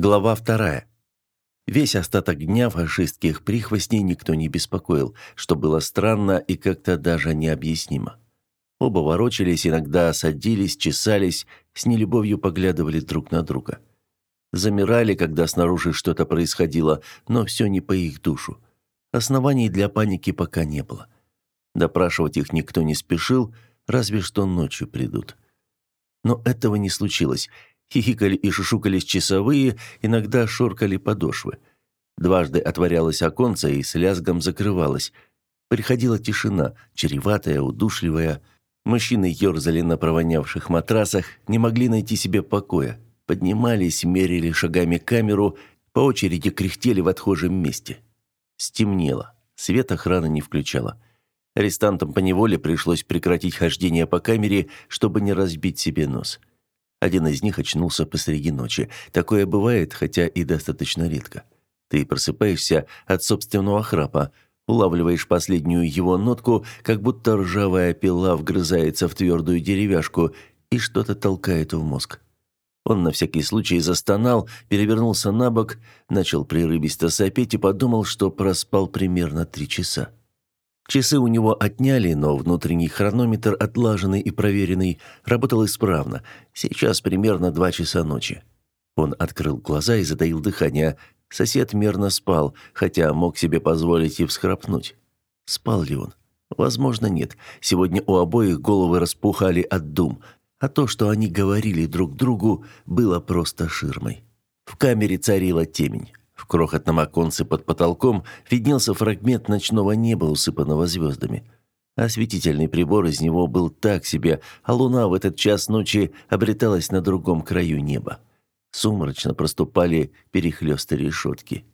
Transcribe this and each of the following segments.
Глава вторая. Весь остаток дня фашистских прихвостней никто не беспокоил, что было странно и как-то даже необъяснимо. Оба ворочались, иногда садились, чесались, с нелюбовью поглядывали друг на друга. Замирали, когда снаружи что-то происходило, но все не по их душу. Оснований для паники пока не было. Допрашивать их никто не спешил, разве что ночью придут. Но этого не случилось, Хихикали и шушукались часовые, иногда шоркали подошвы. Дважды отворялось оконце и с лязгом закрывалось. Приходила тишина, чреватая, удушливая. Мужчины ерзали на провонявших матрасах, не могли найти себе покоя. Поднимались, мерили шагами камеру, по очереди кряхтели в отхожем месте. Стемнело. Свет охраны не включала. Арестантам поневоле пришлось прекратить хождение по камере, чтобы не разбить себе нос. Один из них очнулся посреди ночи. Такое бывает, хотя и достаточно редко. Ты просыпаешься от собственного храпа, улавливаешь последнюю его нотку, как будто ржавая пила вгрызается в твердую деревяшку и что-то толкает в мозг. Он на всякий случай застонал, перевернулся на бок, начал прерывисто сопеть и подумал, что проспал примерно три часа. Часы у него отняли, но внутренний хронометр, отлаженный и проверенный, работал исправно. Сейчас примерно два часа ночи. Он открыл глаза и затаил дыхание. Сосед мерно спал, хотя мог себе позволить и всхрапнуть. Спал ли он? Возможно, нет. Сегодня у обоих головы распухали от дум, а то, что они говорили друг другу, было просто ширмой. В камере царила темень. В крохотном оконце под потолком виднелся фрагмент ночного неба, усыпанного звездами. Осветительный прибор из него был так себе, а луна в этот час ночи обреталась на другом краю неба. Сумрачно проступали перехлёсты решетки.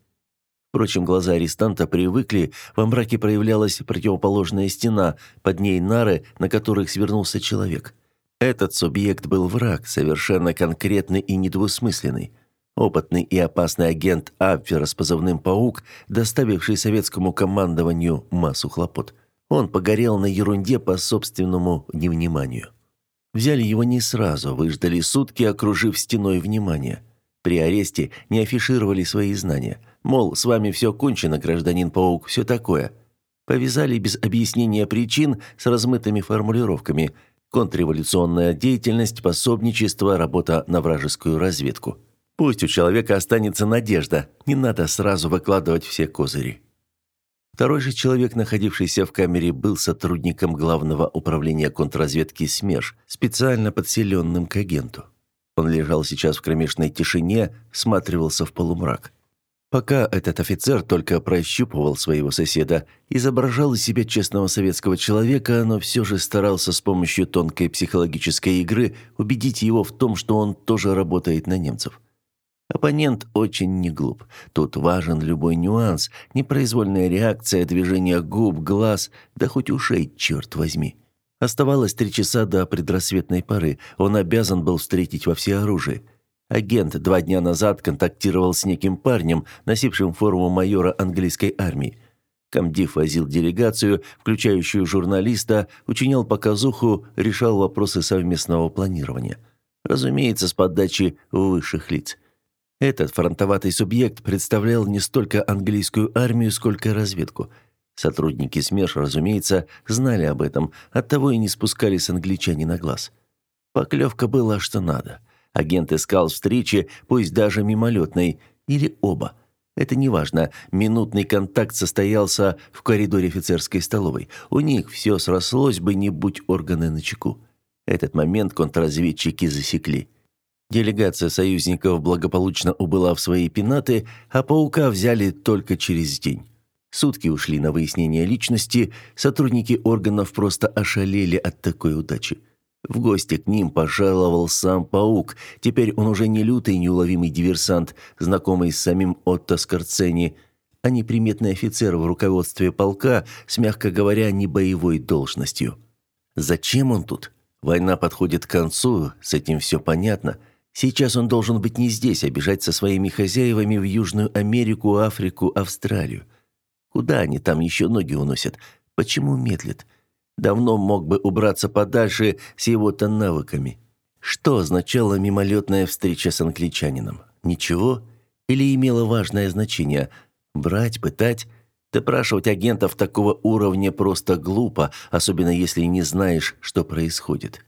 Впрочем, глаза арестанта привыкли, во мраке проявлялась противоположная стена, под ней нары, на которых свернулся человек. Этот субъект был враг, совершенно конкретный и недвусмысленный – Опытный и опасный агент Абвера с позывным «Паук», доставивший советскому командованию массу хлопот. Он погорел на ерунде по собственному невниманию. Взяли его не сразу, выждали сутки, окружив стеной внимания. При аресте не афишировали свои знания. Мол, с вами все кончено, гражданин Паук, все такое. Повязали без объяснения причин с размытыми формулировками. Контрреволюционная деятельность, пособничество, работа на вражескую разведку. Пусть у человека останется надежда, не надо сразу выкладывать все козыри. Второй же человек, находившийся в камере, был сотрудником Главного управления контрразведки СМЕРШ, специально подселенным к агенту. Он лежал сейчас в кромешной тишине, всматривался в полумрак. Пока этот офицер только прощупывал своего соседа, изображал из себя честного советского человека, но все же старался с помощью тонкой психологической игры убедить его в том, что он тоже работает на немцев. Оппонент очень не глуп. Тут важен любой нюанс, непроизвольная реакция, движение губ, глаз, да хоть ушей, черт возьми. Оставалось три часа до предрассветной поры. Он обязан был встретить во всеоружии. Агент два дня назад контактировал с неким парнем, носившим форму майора английской армии. Комдив возил делегацию, включающую журналиста, учинял показуху, решал вопросы совместного планирования. Разумеется, с подачи высших лиц. Этот фронтоватый субъект представлял не столько английскую армию, сколько разведку. Сотрудники СМЕРШ, разумеется, знали об этом, оттого и не спускали с англичане на глаз. Поклевка была что надо. Агент искал встречи, пусть даже мимолетной, или оба. Это неважно, минутный контакт состоялся в коридоре офицерской столовой. У них все срослось бы, не будь органы на чеку. Этот момент контрразведчики засекли. Делегация союзников благополучно убыла в свои пенаты, а паука взяли только через день. Сутки ушли на выяснение личности, сотрудники органов просто ошалели от такой удачи. В гости к ним пожаловал сам паук. Теперь он уже не лютый неуловимый диверсант, знакомый с самим Отто Скорцени, а неприметный офицер в руководстве полка с, мягко говоря, не боевой должностью. Зачем он тут? Война подходит к концу, с этим все понятно – Сейчас он должен быть не здесь, а бежать со своими хозяевами в Южную Америку, Африку, Австралию. Куда они там еще ноги уносят? Почему медлят? Давно мог бы убраться подальше с его-то навыками. Что означала мимолетная встреча с англичанином? Ничего? Или имело важное значение – брать, пытать – Допрашивать агентов такого уровня просто глупо, особенно если не знаешь, что происходит.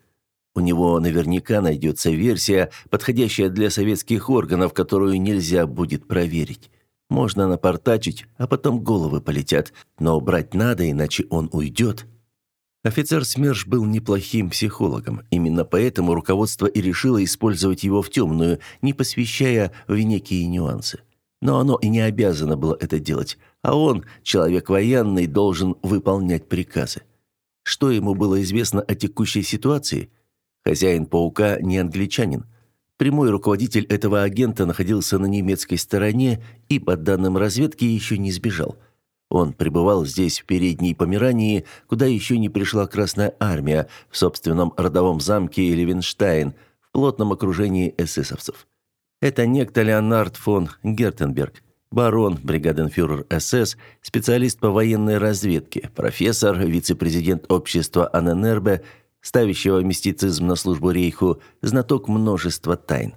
У него наверняка найдется версия, подходящая для советских органов, которую нельзя будет проверить. Можно напортачить, а потом головы полетят, но брать надо, иначе он уйдет. Офицер СМЕРШ был неплохим психологом. Именно поэтому руководство и решило использовать его в темную, не посвящая в некие нюансы. Но оно и не обязано было это делать, а он, человек военный, должен выполнять приказы. Что ему было известно о текущей ситуации? Хозяин паука не англичанин. Прямой руководитель этого агента находился на немецкой стороне и, по данным разведки, еще не сбежал. Он пребывал здесь, в передней Померании, куда еще не пришла Красная Армия, в собственном родовом замке Левенштайн, в плотном окружении эсэсовцев. Это некто Леонард фон Гертенберг, барон, бригаденфюрер СС, специалист по военной разведке, профессор, вице-президент общества Аненербе, ставящего мистицизм на службу рейху, знаток множества тайн.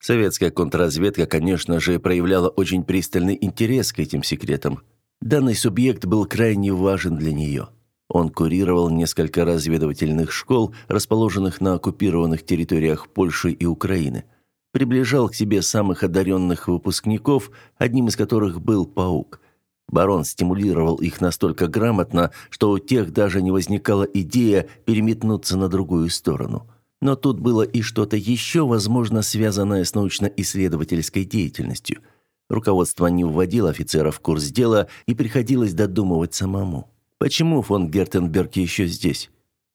Советская контрразведка, конечно же, проявляла очень пристальный интерес к этим секретам. Данный субъект был крайне важен для нее. Он курировал несколько разведывательных школ, расположенных на оккупированных территориях Польши и Украины – приближал к себе самых одаренных выпускников, одним из которых был паук. Барон стимулировал их настолько грамотно, что у тех даже не возникала идея переметнуться на другую сторону. Но тут было и что-то еще, возможно, связанное с научно-исследовательской деятельностью. Руководство не вводило офицеров в курс дела и приходилось додумывать самому. Почему фон Гертенберг еще здесь?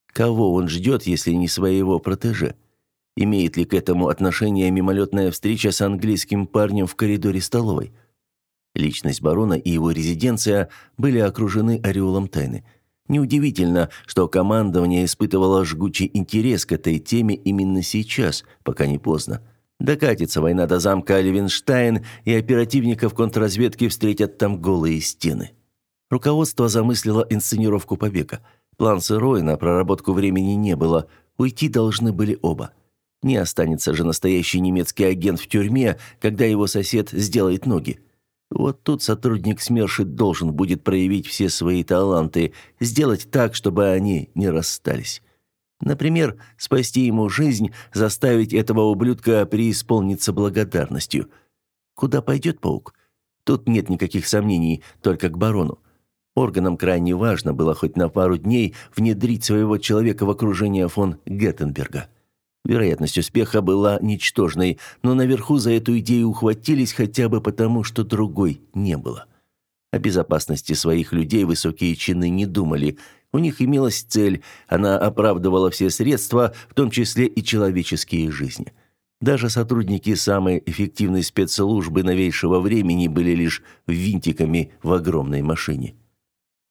Кого он ждет, если не своего протеже? Имеет ли к этому отношение мимолетная встреча с английским парнем в коридоре столовой? Личность барона и его резиденция были окружены ореолом тайны. Неудивительно, что командование испытывало жгучий интерес к этой теме именно сейчас, пока не поздно. Докатится война до замка Левенштайн, и оперативников контрразведки встретят там голые стены. Руководство замыслило инсценировку побега. План сырой, на проработку времени не было. Уйти должны были оба. Не останется же настоящий немецкий агент в тюрьме, когда его сосед сделает ноги. Вот тут сотрудник СМЕРШи должен будет проявить все свои таланты, сделать так, чтобы они не расстались. Например, спасти ему жизнь, заставить этого ублюдка преисполниться благодарностью. Куда пойдет паук? Тут нет никаких сомнений, только к барону. Органам крайне важно было хоть на пару дней внедрить своего человека в окружение фон Геттенберга. Вероятность успеха была ничтожной, но наверху за эту идею ухватились хотя бы потому, что другой не было. О безопасности своих людей высокие чины не думали. У них имелась цель, она оправдывала все средства, в том числе и человеческие жизни. Даже сотрудники самой эффективной спецслужбы новейшего времени были лишь винтиками в огромной машине.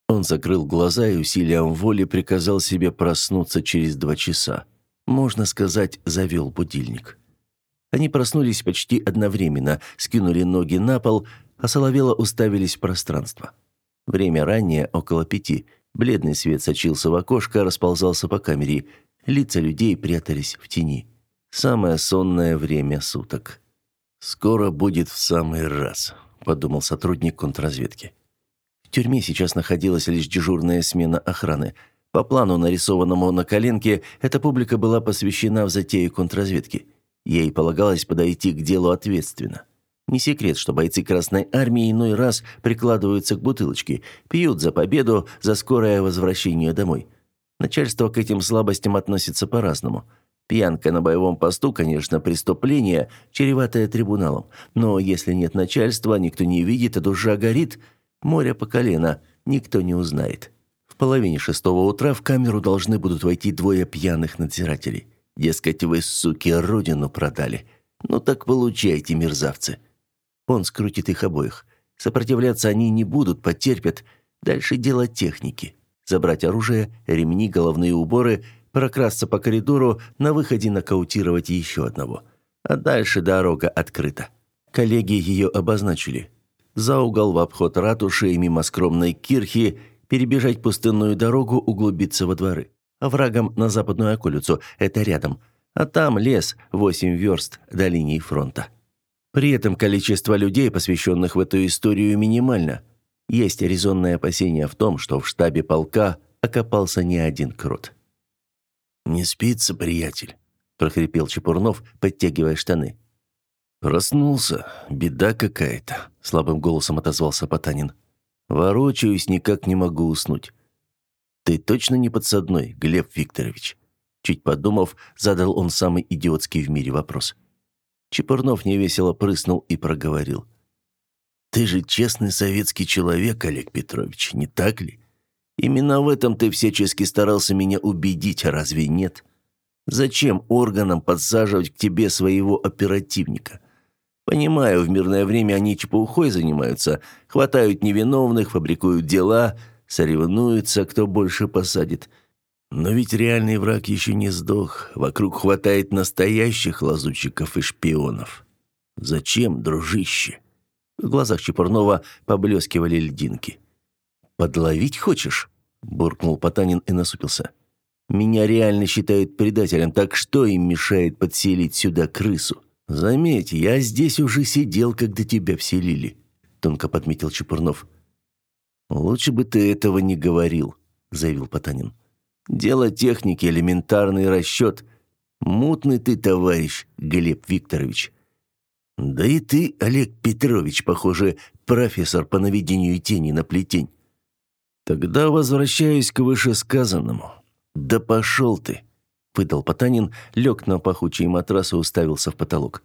Он закрыл глаза и усилием воли приказал себе проснуться через два часа можно сказать, завел будильник. Они проснулись почти одновременно, скинули ноги на пол, а соловело уставились в пространство. Время раннее, около пяти. Бледный свет сочился в окошко, расползался по камере. Лица людей прятались в тени. Самое сонное время суток. «Скоро будет в самый раз», — подумал сотрудник контрразведки. В тюрьме сейчас находилась лишь дежурная смена охраны — по плану, нарисованному на коленке, эта публика была посвящена в затею контрразведки. Ей полагалось подойти к делу ответственно. Не секрет, что бойцы Красной Армии иной раз прикладываются к бутылочке, пьют за победу, за скорое возвращение домой. Начальство к этим слабостям относится по-разному. Пьянка на боевом посту, конечно, преступление, чреватое трибуналом. Но если нет начальства, никто не видит, а душа горит, море по колено, никто не узнает половине шестого утра в камеру должны будут войти двое пьяных надзирателей. Дескать, вы, суки, родину продали. Ну так получайте, мерзавцы. Он скрутит их обоих. Сопротивляться они не будут, потерпят. Дальше дело техники. Забрать оружие, ремни, головные уборы, прокрасться по коридору, на выходе нокаутировать еще одного. А дальше дорога открыта. Коллеги ее обозначили. За угол в обход ратуши и мимо скромной кирхи перебежать пустынную дорогу, углубиться во дворы. Оврагом на западную околицу, это рядом. А там лес, восемь верст до линии фронта. При этом количество людей, посвященных в эту историю, минимально. Есть резонное опасение в том, что в штабе полка окопался не один крот. «Не спится, приятель», – прохрипел Чепурнов, подтягивая штаны. «Проснулся. Беда какая-то», – слабым голосом отозвался Потанин. «Ворочаюсь, никак не могу уснуть». «Ты точно не подсадной, Глеб Викторович?» Чуть подумав, задал он самый идиотский в мире вопрос. Чепурнов невесело прыснул и проговорил. «Ты же честный советский человек, Олег Петрович, не так ли? Именно в этом ты всячески старался меня убедить, а разве нет? Зачем органам подсаживать к тебе своего оперативника? Понимаю, в мирное время они чепухой занимаются, хватают невиновных, фабрикуют дела, соревнуются, кто больше посадит. Но ведь реальный враг еще не сдох. Вокруг хватает настоящих лазутчиков и шпионов. Зачем, дружище? В глазах Чепурнова поблескивали льдинки. «Подловить хочешь?» – буркнул Потанин и насупился. «Меня реально считают предателем, так что им мешает подселить сюда крысу? Заметь, я здесь уже сидел, когда тебя вселили», – тонко подметил Чепурнов. «Лучше бы ты этого не говорил», – заявил Потанин. Дело техники, элементарный расчет. Мутный ты, товарищ Глеб Викторович. Да и ты, Олег Петрович, похоже, профессор по наведению тени на плетень. Тогда возвращаюсь к вышесказанному. Да пошел ты, выдал Потанин, лег на пахучий матрас и уставился в потолок.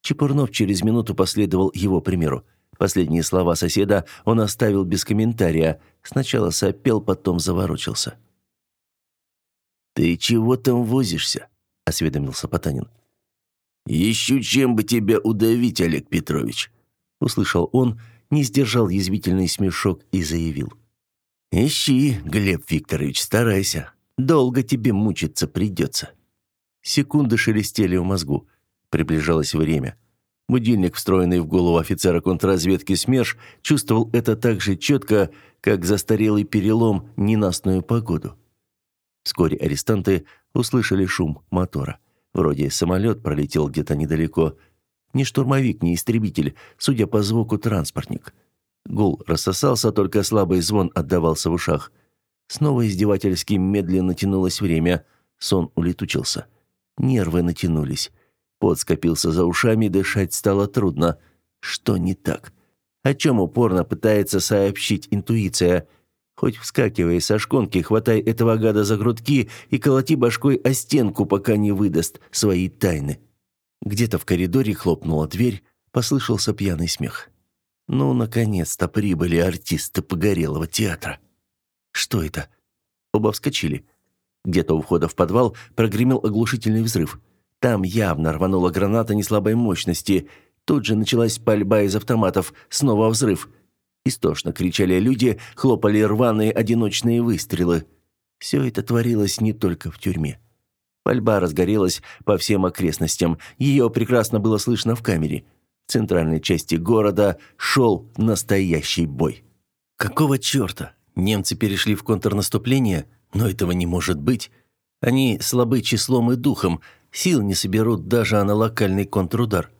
Чепурнов через минуту последовал его примеру. Последние слова соседа он оставил без комментария. Сначала сопел, потом заворочился. «Ты чего там возишься?» – осведомился Потанин. «Ищу, чем бы тебя удавить, Олег Петрович», – услышал он, не сдержал язвительный смешок и заявил. «Ищи, Глеб Викторович, старайся. Долго тебе мучиться придется». Секунды шелестели в мозгу. Приближалось время. Будильник, встроенный в голову офицера контрразведки СМЕРШ, чувствовал это так же четко, как застарелый перелом ненастную погоду. Вскоре арестанты услышали шум мотора. Вроде самолет пролетел где-то недалеко. Ни штурмовик, ни истребитель, судя по звуку, транспортник. Гул рассосался, только слабый звон отдавался в ушах. Снова издевательски медленно тянулось время. Сон улетучился. Нервы натянулись. Пот скопился за ушами, дышать стало трудно. Что не так? О чем упорно пытается сообщить интуиция – Хоть вскакивай со шконки, хватай этого гада за грудки и колоти башкой о стенку, пока не выдаст свои тайны. Где-то в коридоре хлопнула дверь, послышался пьяный смех. Ну, наконец-то прибыли артисты погорелого театра. Что это? Оба вскочили. Где-то у входа в подвал прогремел оглушительный взрыв. Там явно рванула граната неслабой мощности. Тут же началась пальба из автоматов, снова взрыв – Истошно кричали люди, хлопали рваные одиночные выстрелы. Все это творилось не только в тюрьме. Пальба разгорелась по всем окрестностям. Ее прекрасно было слышно в камере. В центральной части города шел настоящий бой. Какого черта? Немцы перешли в контрнаступление? Но этого не может быть. Они слабы числом и духом, сил не соберут даже на локальный контрудар.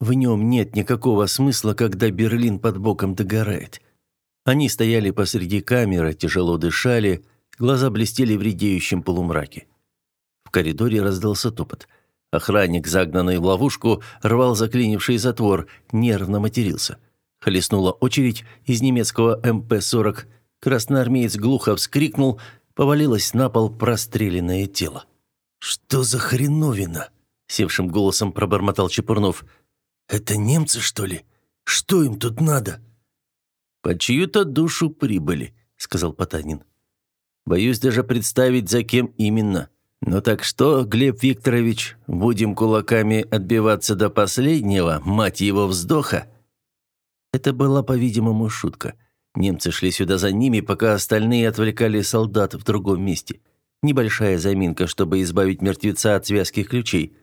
В нем нет никакого смысла, когда Берлин под боком догорает. Они стояли посреди камеры, тяжело дышали, глаза блестели в редеющем полумраке. В коридоре раздался топот. Охранник, загнанный в ловушку, рвал заклинивший затвор, нервно матерился. Хлестнула очередь из немецкого МП-40. Красноармеец глухо вскрикнул, повалилось на пол простреленное тело. «Что за хреновина?» — севшим голосом пробормотал Чепурнов – это немцы, что ли? Что им тут надо?» «По чью-то душу прибыли», — сказал Потанин. «Боюсь даже представить, за кем именно. Ну так что, Глеб Викторович, будем кулаками отбиваться до последнего, мать его вздоха?» Это была, по-видимому, шутка. Немцы шли сюда за ними, пока остальные отвлекали солдат в другом месте. Небольшая заминка, чтобы избавить мертвеца от связки ключей.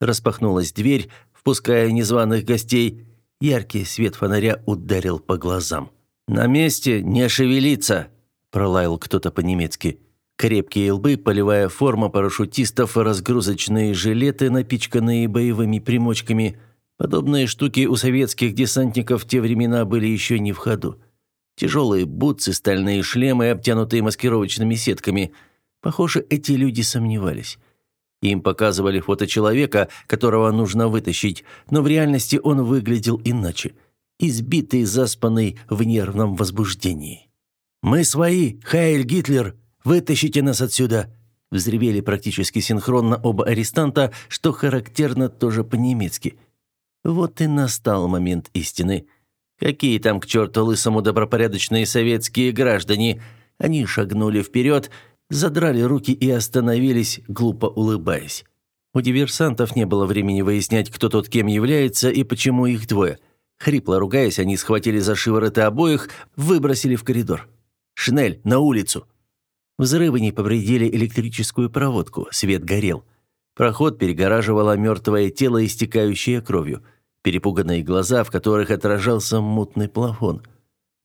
Распахнулась дверь, впуская незваных гостей. Яркий свет фонаря ударил по глазам. «На месте не шевелиться!» – пролаял кто-то по-немецки. Крепкие лбы, полевая форма парашютистов, разгрузочные жилеты, напичканные боевыми примочками. Подобные штуки у советских десантников в те времена были еще не в ходу. Тяжелые бутсы, стальные шлемы, обтянутые маскировочными сетками. Похоже, эти люди сомневались. Им показывали фото человека, которого нужно вытащить, но в реальности он выглядел иначе. Избитый, заспанный в нервном возбуждении. «Мы свои, Хайль Гитлер! Вытащите нас отсюда!» Взревели практически синхронно оба арестанта, что характерно тоже по-немецки. Вот и настал момент истины. Какие там к черту лысому добропорядочные советские граждане? Они шагнули вперед, задрали руки и остановились, глупо улыбаясь. У диверсантов не было времени выяснять, кто тот кем является и почему их двое. Хрипло ругаясь, они схватили за шивороты обоих, выбросили в коридор. «Шнель, на улицу!» Взрывы не повредили электрическую проводку, свет горел. Проход перегораживало мертвое тело, истекающее кровью. Перепуганные глаза, в которых отражался мутный плафон.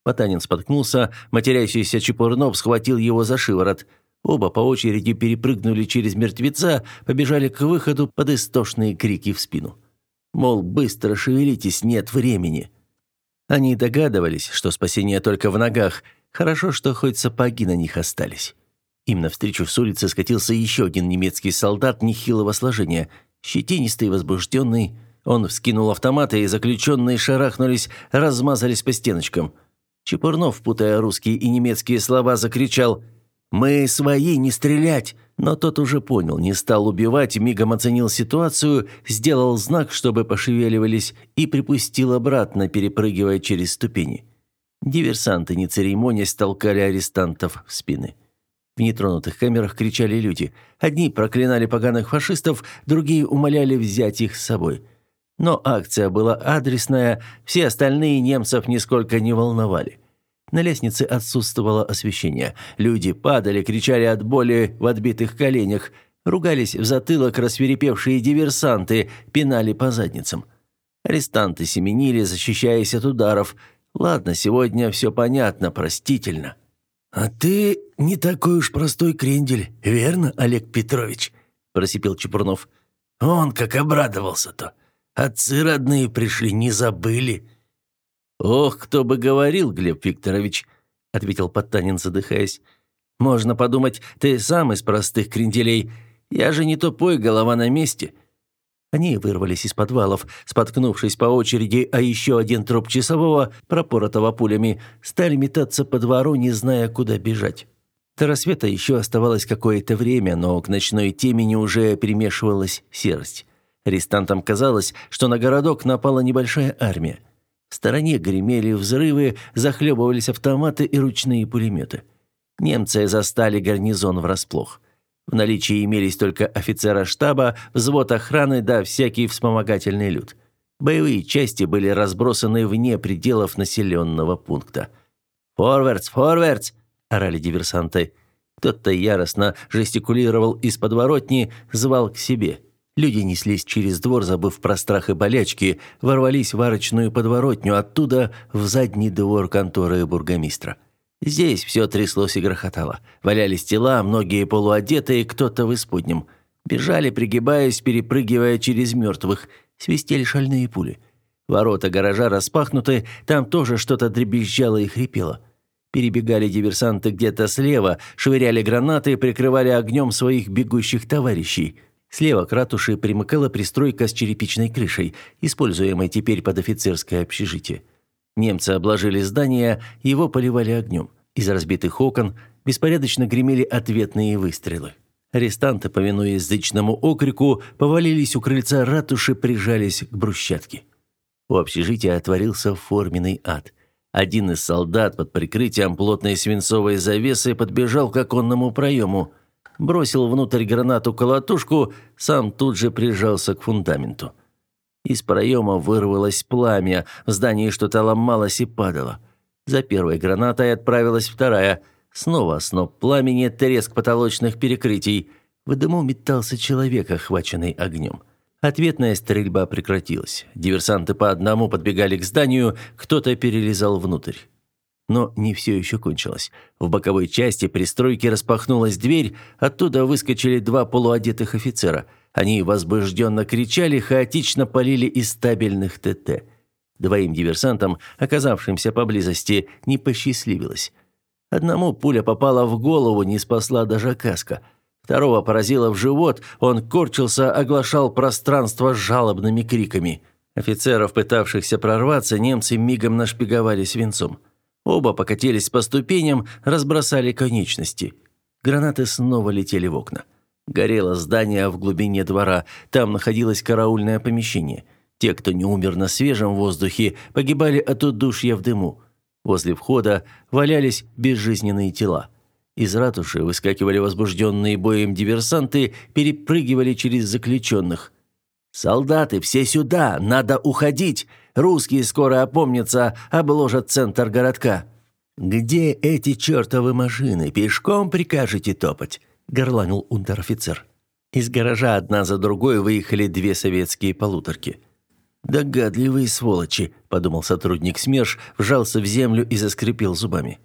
Потанин споткнулся, матерящийся Чепурнов схватил его за шиворот. Оба по очереди перепрыгнули через мертвеца, побежали к выходу под истошные крики в спину. Мол, быстро шевелитесь, нет времени. Они догадывались, что спасение только в ногах. Хорошо, что хоть сапоги на них остались. Им навстречу с улицы скатился еще один немецкий солдат нехилого сложения. Щетинистый, возбужденный. Он вскинул автомат, и заключенные шарахнулись, размазались по стеночкам. Чепурнов, путая русские и немецкие слова, закричал «Мы свои, не стрелять!» Но тот уже понял, не стал убивать, мигом оценил ситуацию, сделал знак, чтобы пошевеливались, и припустил обратно, перепрыгивая через ступени. Диверсанты, не церемонясь, толкали арестантов в спины. В нетронутых камерах кричали люди. Одни проклинали поганых фашистов, другие умоляли взять их с собой. Но акция была адресная, все остальные немцев нисколько не волновали. На лестнице отсутствовало освещение. Люди падали, кричали от боли в отбитых коленях, ругались в затылок рассверепевшие диверсанты, пинали по задницам. Арестанты семенили, защищаясь от ударов. Ладно, сегодня все понятно, простительно. «А ты не такой уж простой крендель, верно, Олег Петрович?» – просипел Чепурнов. «Он как обрадовался-то. Отцы родные пришли, не забыли». «Ох, кто бы говорил, Глеб Викторович», – ответил Потанин, задыхаясь. «Можно подумать, ты сам из простых кренделей. Я же не тупой, голова на месте. Они вырвались из подвалов, споткнувшись по очереди, а еще один труп часового, пропоротого пулями, стали метаться по двору, не зная, куда бежать. До рассвета еще оставалось какое-то время, но к ночной темени уже перемешивалась серость. Арестантам казалось, что на городок напала небольшая армия. В стороне гремели взрывы, захлебывались автоматы и ручные пулеметы. Немцы застали гарнизон врасплох. В наличии имелись только офицера штаба, взвод охраны да всякий вспомогательный люд. Боевые части были разбросаны вне пределов населенного пункта. «Форвардс! Форвардс!» – орали диверсанты. Кто-то яростно жестикулировал из подворотни, звал к себе. Люди неслись через двор, забыв про страх и болячки, ворвались в арочную подворотню, оттуда в задний двор конторы бургомистра. Здесь все тряслось и грохотало. Валялись тела, многие полуодетые, кто-то в исподнем. Бежали, пригибаясь, перепрыгивая через мертвых. Свистели шальные пули. Ворота гаража распахнуты, там тоже что-то дребезжало и хрипело. Перебегали диверсанты где-то слева, швыряли гранаты, прикрывали огнем своих бегущих товарищей. Слева к ратуше примыкала пристройка с черепичной крышей, используемой теперь под офицерское общежитие. Немцы обложили здание, его поливали огнем. Из разбитых окон беспорядочно гремели ответные выстрелы. Арестанты, повинуясь зычному окрику, повалились у крыльца ратуши, прижались к брусчатке. У общежития отворился форменный ад. Один из солдат под прикрытием плотной свинцовой завесы подбежал к оконному проему, бросил внутрь гранату-колотушку, сам тут же прижался к фундаменту. Из проема вырвалось пламя, в здании что-то ломалось и падало. За первой гранатой отправилась вторая. Снова сноп пламени, треск потолочных перекрытий. В дыму метался человек, охваченный огнем. Ответная стрельба прекратилась. Диверсанты по одному подбегали к зданию, кто-то перелезал внутрь. Но не все еще кончилось. В боковой части пристройки распахнулась дверь, оттуда выскочили два полуодетых офицера – Они возбужденно кричали, хаотично полили из стабильных ТТ. Двоим диверсантам, оказавшимся поблизости, не посчастливилось. Одному пуля попала в голову, не спасла даже каска. Второго поразила в живот, он корчился, оглашал пространство жалобными криками. Офицеров, пытавшихся прорваться, немцы мигом нашпиговали свинцом. Оба покатились по ступеням, разбросали конечности. Гранаты снова летели в окна. Горело здание в глубине двора, там находилось караульное помещение. Те, кто не умер на свежем воздухе, погибали от удушья в дыму. Возле входа валялись безжизненные тела. Из ратуши выскакивали возбужденные боем диверсанты, перепрыгивали через заключенных. «Солдаты, все сюда! Надо уходить! Русские скоро опомнятся, обложат центр городка!» «Где эти чертовы машины? Пешком прикажете топать?» – горланил унтер-офицер. Из гаража одна за другой выехали две советские полуторки. «Догадливые сволочи», – подумал сотрудник СМЕРШ, вжался в землю и заскрипел зубами.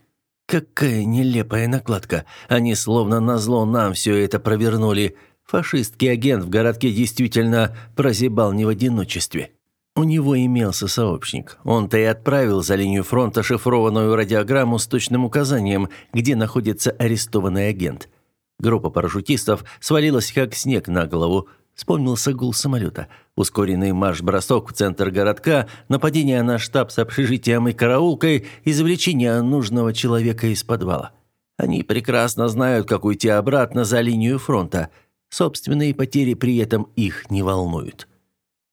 «Какая нелепая накладка! Они словно назло нам все это провернули. Фашистский агент в городке действительно прозябал не в одиночестве». У него имелся сообщник. Он-то и отправил за линию фронта шифрованную радиограмму с точным указанием, где находится арестованный агент. Группа парашютистов свалилась как снег на голову. Вспомнился гул самолета. Ускоренный марш-бросок в центр городка, нападение на штаб с общежитием и караулкой, извлечение нужного человека из подвала. Они прекрасно знают, как уйти обратно за линию фронта. Собственные потери при этом их не волнуют.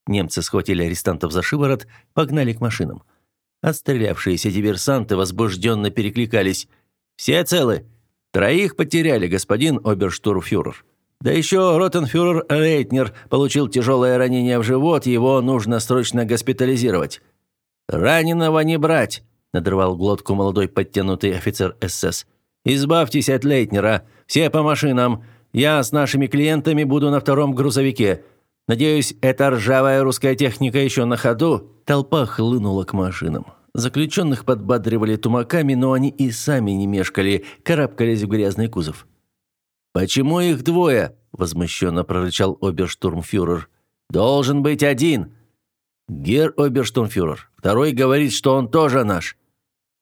Немцы схватили арестантов за шиворот, погнали к машинам. Отстрелявшиеся диверсанты возбужденно перекликались. «Все целы?» «Троих потеряли, господин оберштурмфюрер». «Да еще ротенфюрер Рейтнер получил тяжелое ранение в живот, его нужно срочно госпитализировать». «Раненого не брать», – надрывал глотку молодой подтянутый офицер СС. «Избавьтесь от Лейтнера. Все по машинам. Я с нашими клиентами буду на втором грузовике. Надеюсь, эта ржавая русская техника еще на ходу?» Толпа хлынула к машинам. Заключенных подбадривали тумаками, но они и сами не мешкали, карабкались в грязный кузов. «Почему их двое?» – возмущенно прорычал оберштурмфюрер. «Должен быть один!» «Гер оберштурмфюрер, второй говорит, что он тоже наш».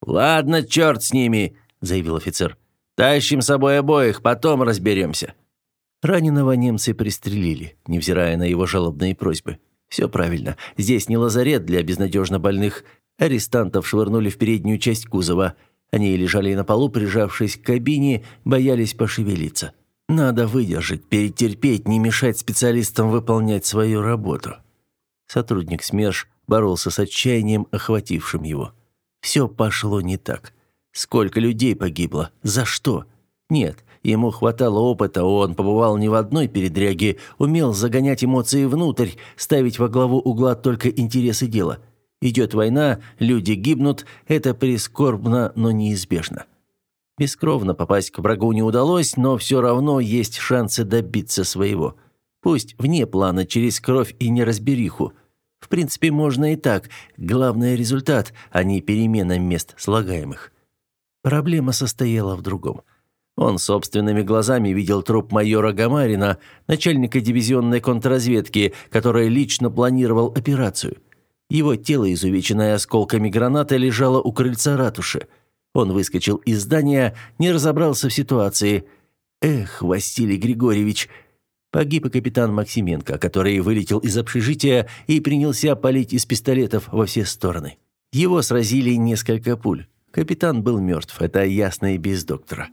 «Ладно, черт с ними!» – заявил офицер. «Тащим с собой обоих, потом разберемся». Раненого немцы пристрелили, невзирая на его жалобные просьбы. Все правильно. Здесь не лазарет для безнадежно больных. Арестантов швырнули в переднюю часть кузова. Они лежали на полу, прижавшись к кабине, боялись пошевелиться. Надо выдержать, перетерпеть, не мешать специалистам выполнять свою работу. Сотрудник СМЕРШ боролся с отчаянием, охватившим его. Все пошло не так. Сколько людей погибло? За что? Нет, Ему хватало опыта, он побывал не в одной передряге, умел загонять эмоции внутрь, ставить во главу угла только интересы дела. Идет война, люди гибнут, это прискорбно, но неизбежно. Бескровно попасть к врагу не удалось, но все равно есть шансы добиться своего. Пусть вне плана, через кровь и неразбериху. В принципе, можно и так. Главное – результат, а не перемена мест слагаемых. Проблема состояла в другом. Он собственными глазами видел труп майора Гамарина, начальника дивизионной контрразведки, который лично планировал операцию. Его тело, изувеченное осколками гранаты, лежало у крыльца ратуши. Он выскочил из здания, не разобрался в ситуации. Эх, Василий Григорьевич, Погиб и капитан Максименко, который вылетел из общежития и принялся палить из пистолетов во все стороны. Его сразили несколько пуль. Капитан был мертв, это ясно и без доктора.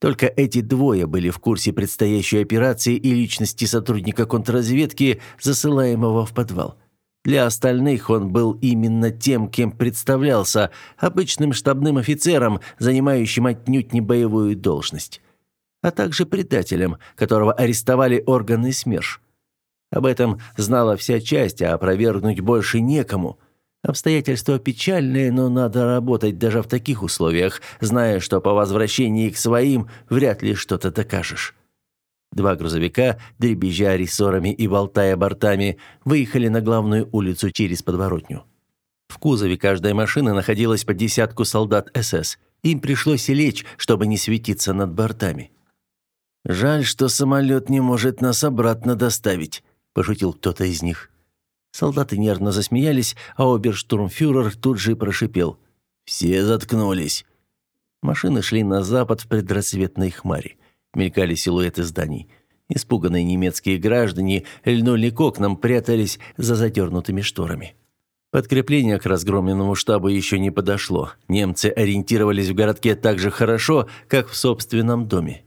Только эти двое были в курсе предстоящей операции и личности сотрудника контрразведки, засылаемого в подвал. Для остальных он был именно тем, кем представлялся, обычным штабным офицером, занимающим отнюдь не боевую должность, а также предателем, которого арестовали органы СМЕРШ. Об этом знала вся часть, а опровергнуть больше некому – Обстоятельства печальные, но надо работать даже в таких условиях, зная, что по возвращении к своим вряд ли что-то докажешь. Два грузовика, дребезжа рессорами и болтая бортами, выехали на главную улицу через подворотню. В кузове каждой машины находилось по десятку солдат СС. Им пришлось лечь, чтобы не светиться над бортами. «Жаль, что самолет не может нас обратно доставить», – пошутил кто-то из них. Солдаты нервно засмеялись, а оберштурмфюрер тут же прошипел. «Все заткнулись». Машины шли на запад в предрассветной хмари. Мелькали силуэты зданий. Испуганные немецкие граждане льнули к окнам, прятались за задернутыми шторами. Подкрепление к разгромленному штабу еще не подошло. Немцы ориентировались в городке так же хорошо, как в собственном доме.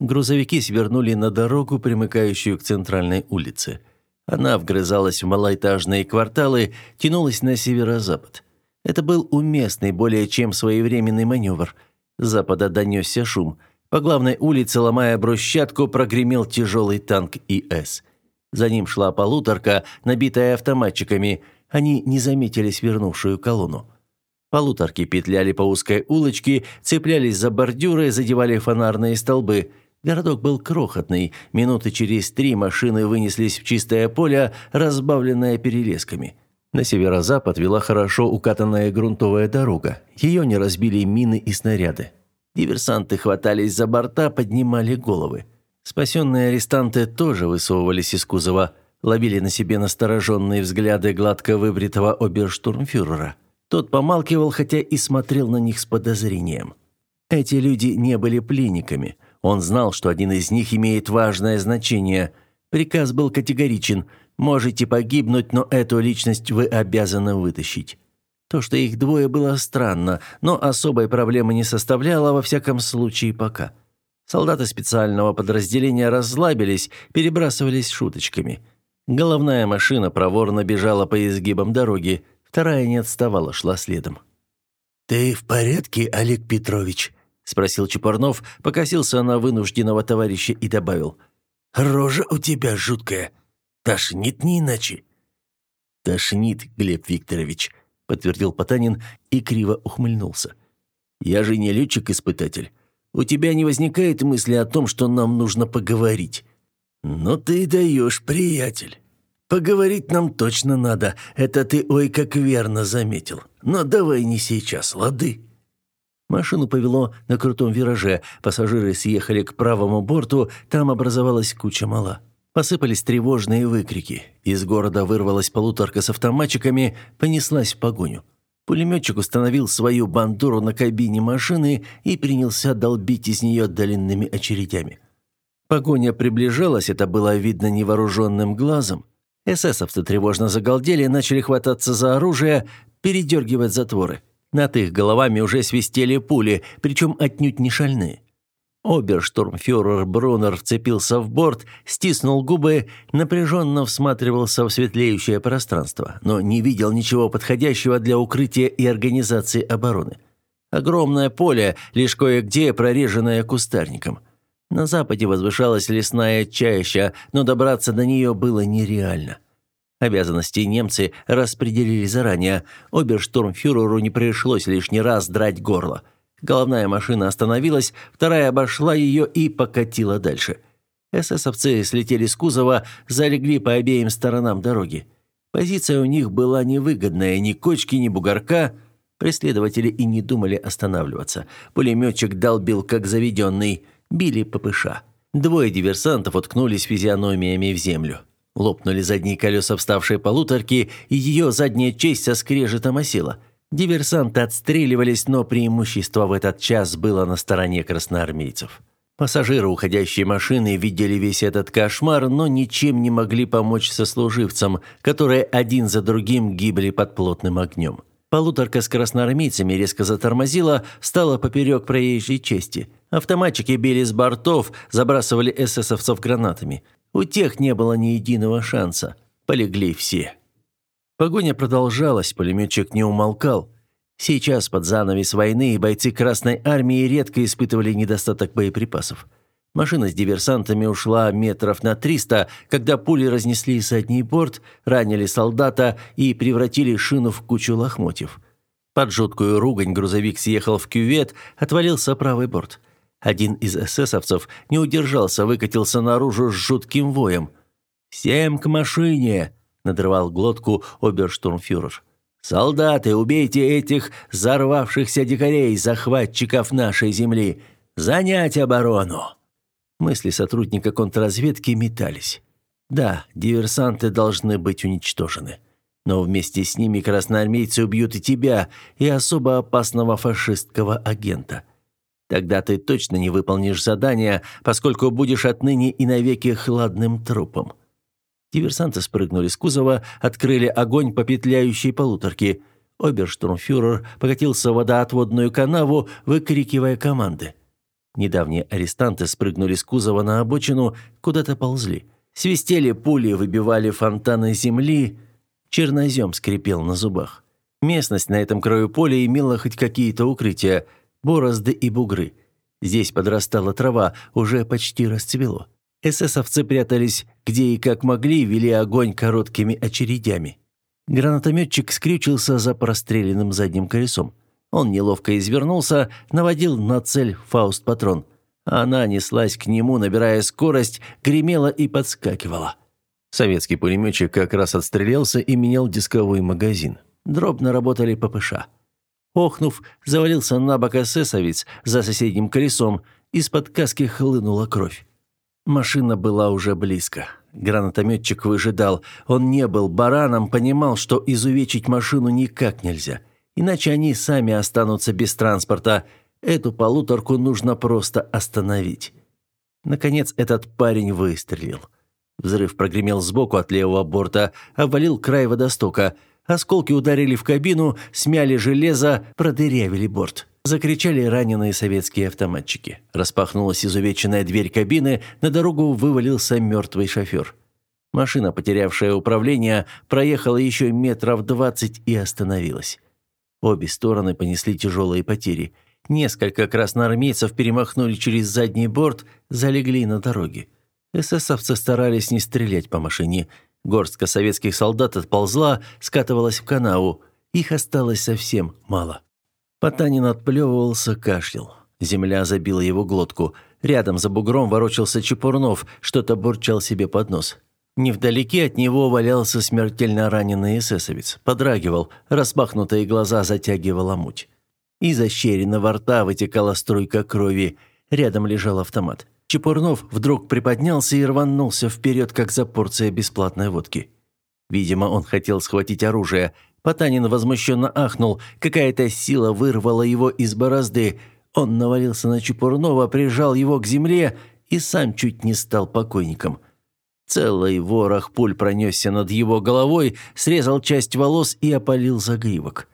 Грузовики свернули на дорогу, примыкающую к центральной улице. Она вгрызалась в малоэтажные кварталы, тянулась на северо-запад. Это был уместный, более чем своевременный маневр. С запада донесся шум. По главной улице, ломая брусчатку, прогремел тяжелый танк ИС. За ним шла полуторка, набитая автоматчиками. Они не заметили свернувшую колонну. Полуторки петляли по узкой улочке, цеплялись за бордюры, задевали фонарные столбы – Городок был крохотный. Минуты через три машины вынеслись в чистое поле, разбавленное перелесками. На северо-запад вела хорошо укатанная грунтовая дорога. Ее не разбили мины и снаряды. Диверсанты хватались за борта, поднимали головы. Спасенные арестанты тоже высовывались из кузова, ловили на себе настороженные взгляды гладко выбритого оберштурмфюрера. Тот помалкивал, хотя и смотрел на них с подозрением. Эти люди не были пленниками – он знал, что один из них имеет важное значение. Приказ был категоричен. «Можете погибнуть, но эту личность вы обязаны вытащить». То, что их двое, было странно, но особой проблемы не составляло, во всяком случае, пока. Солдаты специального подразделения разлабились, перебрасывались шуточками. Головная машина проворно бежала по изгибам дороги, вторая не отставала, шла следом. «Ты в порядке, Олег Петрович?» Спросил Чепурнов, покосился на вынужденного товарища и добавил: "Рожа у тебя жуткая. Тошнит не иначе". "Тошнит, Глеб Викторович", подтвердил Потанин и криво ухмыльнулся. "Я же не летчик-испытатель. У тебя не возникает мысли о том, что нам нужно поговорить?" «Ну ты даешь, приятель. Поговорить нам точно надо. Это ты ой как верно заметил. Но давай не сейчас, лады?» Машину повело на крутом вираже, пассажиры съехали к правому борту, там образовалась куча мала. Посыпались тревожные выкрики. Из города вырвалась полуторка с автоматчиками, понеслась в погоню. Пулеметчик установил свою бандуру на кабине машины и принялся долбить из нее длинными очередями. Погоня приближалась, это было видно невооруженным глазом. Эсэсовцы тревожно загалдели, начали хвататься за оружие, передергивать затворы. Над их головами уже свистели пули, причем отнюдь не шальные. Оберштурмфюрер Брунер вцепился в борт, стиснул губы, напряженно всматривался в светлеющее пространство, но не видел ничего подходящего для укрытия и организации обороны. Огромное поле, лишь кое-где прореженное кустарником. На западе возвышалась лесная чаща, но добраться до нее было нереально. Обязанности немцы распределили заранее. Оберштурмфюреру не пришлось лишний раз драть горло. Головная машина остановилась, вторая обошла ее и покатила дальше. Эсэсовцы слетели с кузова, залегли по обеим сторонам дороги. Позиция у них была невыгодная, ни кочки, ни бугорка. Преследователи и не думали останавливаться. Пулеметчик долбил, как заведенный. Били ППШ. Двое диверсантов уткнулись физиономиями в землю. Лопнули задние колеса вставшей полуторки, и ее задняя честь со скрежетом осела. Диверсанты отстреливались, но преимущество в этот час было на стороне красноармейцев. Пассажиры уходящей машины видели весь этот кошмар, но ничем не могли помочь сослуживцам, которые один за другим гибли под плотным огнем. Полуторка с красноармейцами резко затормозила, стала поперек проезжей части. Автоматчики били с бортов, забрасывали эсэсовцев гранатами – у тех не было ни единого шанса. Полегли все. Погоня продолжалась, пулеметчик не умолкал. Сейчас, под занавес войны, бойцы Красной Армии редко испытывали недостаток боеприпасов. Машина с диверсантами ушла метров на 300, когда пули разнесли задний борт, ранили солдата и превратили шину в кучу лохмотьев. Под жуткую ругань грузовик съехал в кювет, отвалился правый борт. Один из эсэсовцев не удержался, выкатился наружу с жутким воем. «Всем к машине!» – надрывал глотку оберштурмфюрер. «Солдаты, убейте этих взорвавшихся дикарей, захватчиков нашей земли! Занять оборону!» Мысли сотрудника контрразведки метались. Да, диверсанты должны быть уничтожены. Но вместе с ними красноармейцы убьют и тебя, и особо опасного фашистского агента. Тогда ты точно не выполнишь задание, поскольку будешь отныне и навеки хладным трупом. Диверсанты спрыгнули с кузова, открыли огонь по петляющей полуторке. Оберштурмфюрер покатился в водоотводную канаву, выкрикивая команды. Недавние арестанты спрыгнули с кузова на обочину, куда-то ползли. Свистели пули, выбивали фонтаны земли. Чернозем скрипел на зубах. Местность на этом краю поля имела хоть какие-то укрытия, борозды и бугры. Здесь подрастала трава, уже почти расцвело. Эсэсовцы прятались где и как могли, вели огонь короткими очередями. Гранатометчик скрючился за простреленным задним колесом. Он неловко извернулся, наводил на цель фауст-патрон. Она неслась к нему, набирая скорость, гремела и подскакивала. Советский пулеметчик как раз отстрелялся и менял дисковой магазин. Дробно работали ППШ. Охнув, завалился на бок эсэсовец за соседним колесом, из-под каски хлынула кровь. Машина была уже близко. Гранатометчик выжидал. Он не был бараном, понимал, что изувечить машину никак нельзя. Иначе они сами останутся без транспорта. Эту полуторку нужно просто остановить. Наконец этот парень выстрелил. Взрыв прогремел сбоку от левого борта, обвалил край водостока. Осколки ударили в кабину, смяли железо, продырявили борт. Закричали раненые советские автоматчики. Распахнулась изувеченная дверь кабины, на дорогу вывалился мертвый шофер. Машина, потерявшая управление, проехала еще метров двадцать и остановилась. Обе стороны понесли тяжелые потери. Несколько красноармейцев перемахнули через задний борт, залегли на дороге. Эсэсовцы старались не стрелять по машине. Горстка советских солдат отползла, скатывалась в канаву. Их осталось совсем мало. Потанин отплевывался, кашлял. Земля забила его глотку. Рядом за бугром ворочался Чепурнов, что-то бурчал себе под нос. Невдалеке от него валялся смертельно раненый эсэсовец. Подрагивал, распахнутые глаза затягивала муть. Из ощеренного рта вытекала струйка крови. Рядом лежал автомат. Чепурнов вдруг приподнялся и рванулся вперед, как за порция бесплатной водки. Видимо, он хотел схватить оружие. Потанин возмущенно ахнул. Какая-то сила вырвала его из борозды. Он навалился на Чепурнова, прижал его к земле и сам чуть не стал покойником. Целый ворох пуль пронесся над его головой, срезал часть волос и опалил загривок.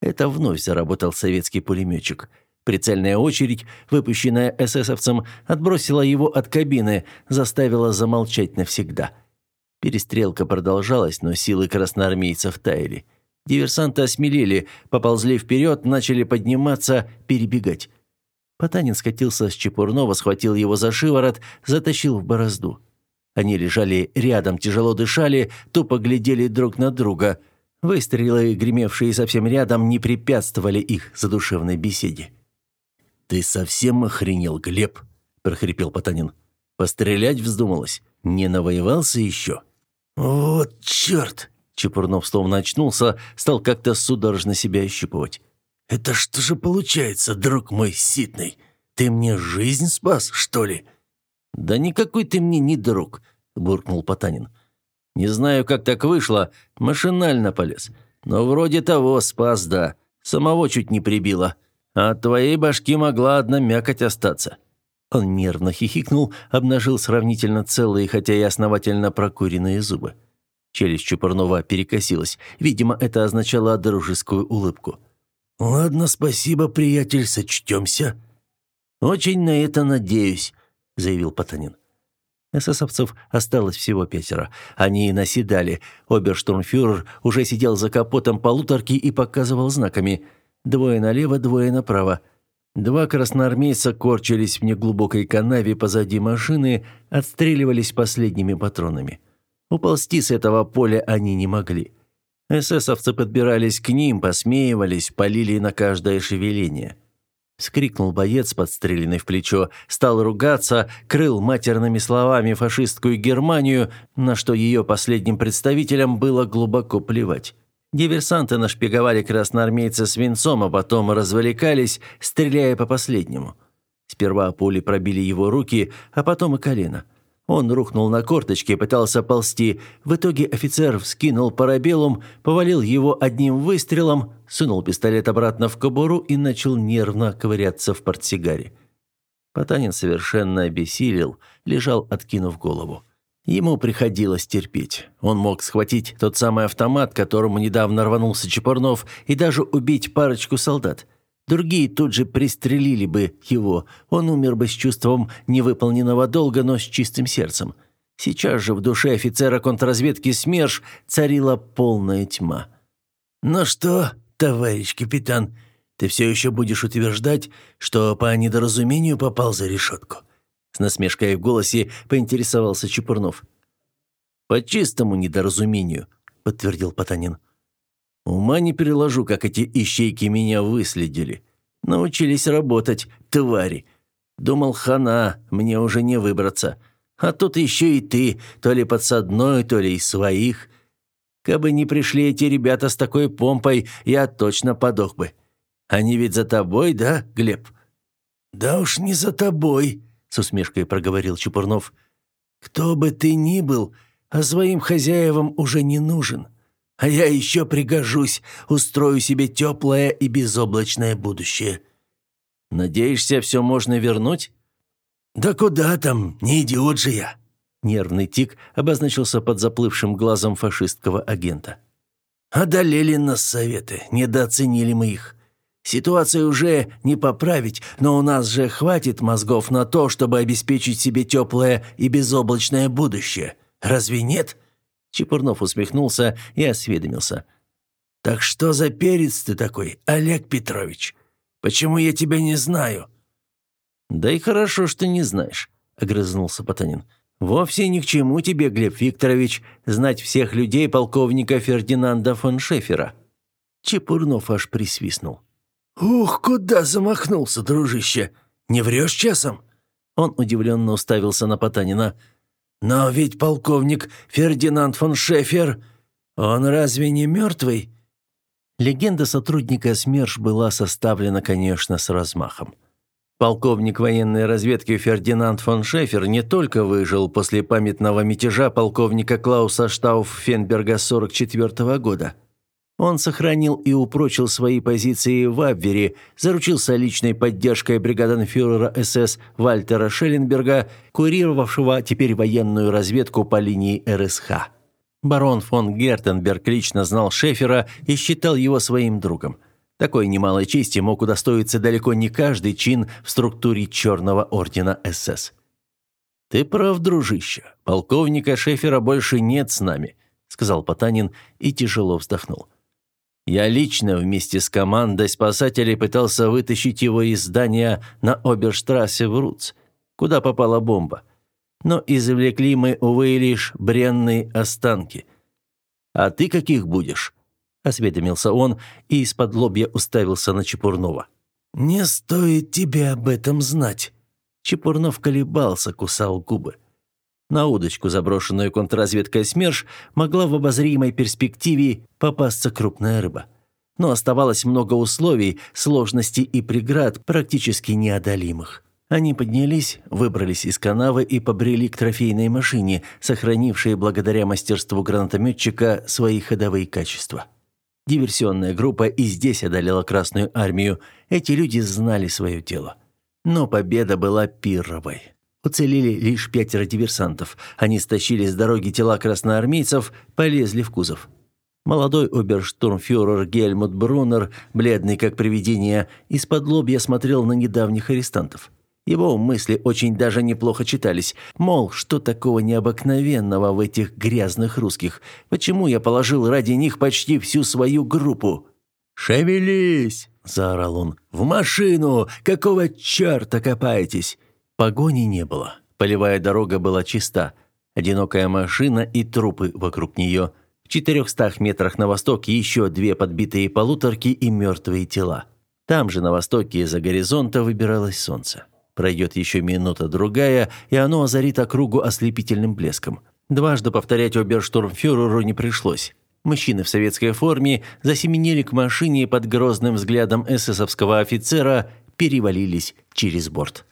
Это вновь заработал советский пулеметчик – Прицельная очередь, выпущенная эсэсовцем, отбросила его от кабины, заставила замолчать навсегда. Перестрелка продолжалась, но силы красноармейцев таяли. Диверсанты осмелели, поползли вперед, начали подниматься, перебегать. Потанин скатился с Чепурнова, схватил его за шиворот, затащил в борозду. Они лежали рядом, тяжело дышали, тупо глядели друг на друга. Выстрелы, гремевшие совсем рядом, не препятствовали их задушевной беседе. «Ты совсем охренел, Глеб?» – прохрипел Потанин. «Пострелять вздумалось? Не навоевался еще?» «Вот черт!» – Чепурнов словно очнулся, стал как-то судорожно себя ощупывать. «Это что же получается, друг мой ситный? Ты мне жизнь спас, что ли?» «Да никакой ты мне не друг», – буркнул Потанин. «Не знаю, как так вышло, машинально полез. Но вроде того спас, да. Самого чуть не прибило. А от твоей башки могла одна мякоть остаться». Он нервно хихикнул, обнажил сравнительно целые, хотя и основательно прокуренные зубы. Челюсть Чупарнова перекосилась. Видимо, это означало дружескую улыбку. «Ладно, спасибо, приятель, сочтемся». «Очень на это надеюсь», — заявил Потанин. Эсэсовцев осталось всего пятеро. Они наседали. Оберштурмфюрер уже сидел за капотом полуторки и показывал знаками — Двое налево, двое направо. Два красноармейца корчились в неглубокой канаве позади машины, отстреливались последними патронами. Уползти с этого поля они не могли. Эсэсовцы подбирались к ним, посмеивались, полили на каждое шевеление. Скрикнул боец, подстреленный в плечо, стал ругаться, крыл матерными словами фашистскую Германию, на что ее последним представителям было глубоко плевать. Диверсанты нашпиговали красноармейца свинцом, а потом развлекались, стреляя по последнему. Сперва пули пробили его руки, а потом и колено. Он рухнул на корточки и пытался ползти. В итоге офицер вскинул парабеллум, повалил его одним выстрелом, сунул пистолет обратно в кобуру и начал нервно ковыряться в портсигаре. Потанин совершенно обессилел, лежал, откинув голову. Ему приходилось терпеть. Он мог схватить тот самый автомат, которому недавно рванулся Чепурнов, и даже убить парочку солдат. Другие тут же пристрелили бы его. Он умер бы с чувством невыполненного долга, но с чистым сердцем. Сейчас же в душе офицера контрразведки СМЕРШ царила полная тьма. «Ну что, товарищ капитан, ты все еще будешь утверждать, что по недоразумению попал за решетку?» С насмешкой в голосе поинтересовался Чепурнов. «По чистому недоразумению», — подтвердил Потанин. «Ума не переложу, как эти ищейки меня выследили. Научились работать, твари. Думал, хана, мне уже не выбраться. А тут еще и ты, то ли подсадной, то ли из своих. Кабы не пришли эти ребята с такой помпой, я точно подох бы. Они ведь за тобой, да, Глеб?» «Да уж не за тобой», с усмешкой проговорил Чепурнов. «Кто бы ты ни был, а своим хозяевам уже не нужен. А я еще пригожусь, устрою себе теплое и безоблачное будущее». «Надеешься, все можно вернуть?» «Да куда там, не идиот же я!» Нервный тик обозначился под заплывшим глазом фашистского агента. «Одолели нас советы, недооценили мы их. Ситуацию уже не поправить, но у нас же хватит мозгов на то, чтобы обеспечить себе теплое и безоблачное будущее. Разве нет?» Чепурнов усмехнулся и осведомился. «Так что за перец ты такой, Олег Петрович? Почему я тебя не знаю?» «Да и хорошо, что не знаешь», — огрызнулся Потанин. «Вовсе ни к чему тебе, Глеб Викторович, знать всех людей полковника Фердинанда фон Шефера». Чепурнов аж присвистнул. «Ух, куда замахнулся, дружище! Не врешь часом?» Он удивленно уставился на Потанина. «Но ведь полковник Фердинанд фон Шефер, он разве не мертвый?» Легенда сотрудника СМЕРШ была составлена, конечно, с размахом. Полковник военной разведки Фердинанд фон Шефер не только выжил после памятного мятежа полковника Клауса Штауффенберга 44 -го года – он сохранил и упрочил свои позиции в Абвере, заручился личной поддержкой бригаденфюрера СС Вальтера Шелленберга, курировавшего теперь военную разведку по линии РСХ. Барон фон Гертенберг лично знал Шефера и считал его своим другом. Такой немалой чести мог удостоиться далеко не каждый чин в структуре Черного ордена СС. «Ты прав, дружище. Полковника Шефера больше нет с нами», — сказал Потанин и тяжело вздохнул. Я лично вместе с командой спасателей пытался вытащить его из здания на Оберштрассе в Руц, куда попала бомба. Но извлекли мы, увы, лишь бренные останки. «А ты каких будешь?» – осведомился он и из-под лобья уставился на Чепурнова. «Не стоит тебе об этом знать». Чепурнов колебался, кусал губы. На удочку, заброшенную контрразведкой СМЕРШ, могла в обозримой перспективе попасться крупная рыба. Но оставалось много условий, сложностей и преград, практически неодолимых. Они поднялись, выбрались из канавы и побрели к трофейной машине, сохранившей благодаря мастерству гранатометчика свои ходовые качества. Диверсионная группа и здесь одолела Красную армию. Эти люди знали свое дело. Но победа была пирровой. Уцелели лишь пятеро диверсантов. Они стащили с дороги тела красноармейцев, полезли в кузов. Молодой оберштурмфюрер Гельмут Брунер, бледный как привидение, из-под лобья смотрел на недавних арестантов. Его мысли очень даже неплохо читались. Мол, что такого необыкновенного в этих грязных русских? Почему я положил ради них почти всю свою группу? «Шевелись!» – заорал он. «В машину! Какого черта копаетесь? Погони не было. Полевая дорога была чиста. Одинокая машина и трупы вокруг нее. В четырехстах метрах на восток еще две подбитые полуторки и мертвые тела. Там же на востоке за горизонта выбиралось солнце. Пройдет еще минута-другая, и оно озарит округу ослепительным блеском. Дважды повторять оберштурмфюреру не пришлось. Мужчины в советской форме засеменили к машине под грозным взглядом эсэсовского офицера, перевалились через борт.